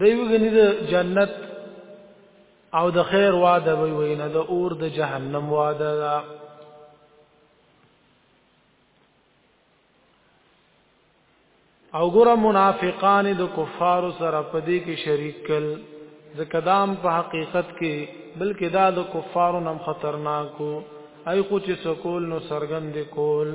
دی وګنی د جنت او د خیر وعده وی وینه د اور د جهنم وعده ده او ګره منافقان د کفار سره پدې کې شریک کل ځکه دام په حقیقت کې بلکې دا د کفارو نم خطرناکو ای خو چې سکول نو سرګند کول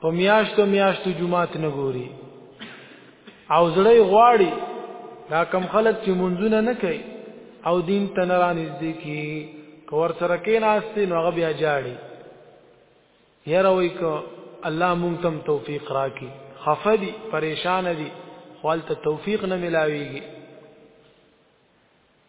په میاشتو میاشتو جمعات نه ګوري او زړی غواړي دا کم خلک چې منځونه نه کوي او دین ته نه رانږدې کی کور سره کې ناشته نو هغه بیا جاړي یاره وای کو الله مونږ تم توفیق راکړي خفدي پریشان دي خپل ته توفیق نه ملاويږي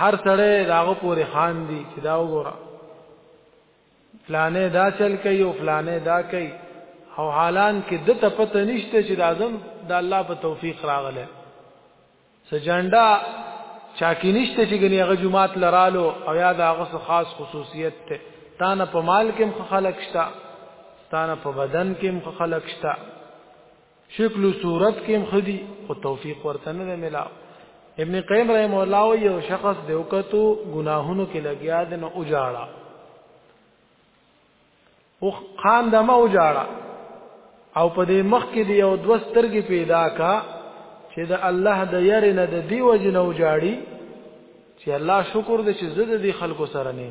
هر سړی د هغه پورې خاندي چې دا وګوره فلانه دا چل کوي او فلانه دا کوي او حالان کې د ته پته نشته چې د اعظم د الله په توفیق راغله سجنډا چا کې نشته چې ګنې هغه جمعات لرالو او یا د هغه خاص خصوصیت ته تا نه په مال کې خلق شته تا نه په بدن کې خلق شته شکل و صورت کې هم ښه دي خو توفیق ورته نه دی ملاو ابن قیم رحم الله وایي یو شخص د وکتو ګناهونو کې لګیا دی نو وجاړه او خان دمه وجاړه او په دې مخ کې دی یو دوه سترګې پیدا کا چې د الله د یاري نه د دی وجه نه وجاړي چې الله شکر دې چې زه د دې خلکو سره نه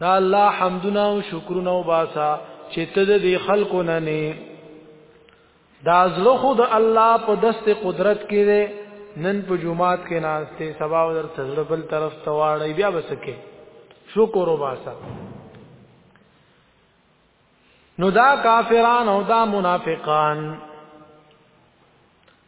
د الله حمدونه او شکرونه وباسا چې ته د دې خلکو نه نه دا زړه خو د الله په دست قدرت کې دی نن په جمعات کې ناشته سبا ور تزړه بل طرف ته واړی بیا بسکه شکر وباسا نو دا کافران او دا منافقان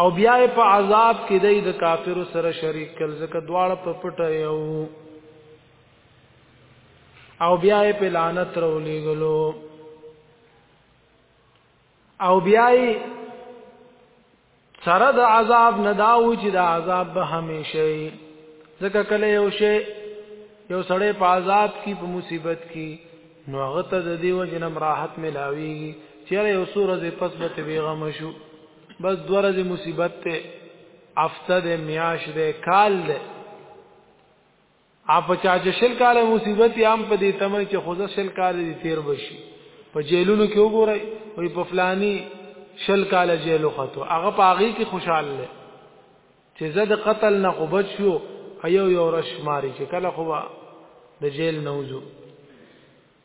او بیا یې په عذاب کې دی د کافرو سره شریک کړ ځکه دواړه په پټه یو او بیا یې په لعنت راولېږلو او بیا یې سره د عذاب نه دا و چې د عذاب به همیشه وي ځکه کله یو شی یو سړی په عذاب کې په مصیبت کې نو هغه ته د دې وجه نه راحت ملاويږي چې یو سورې پس به بیغم شو بس دوه ورځې مصیبت دی هفته دی میاشت دی کال دی اپ چا چې شل کال مصیبت یې هم په دې تمه چې خو شل کال دې تیر بشي په جیلونو کې وګورئ وي په فلانی شل کال جیلو خطو هغه په هغه کې خوشاله دی چې زد قتل نه خو بچ شو ایو یو رش ماری چې کله خو د جیل نه وځو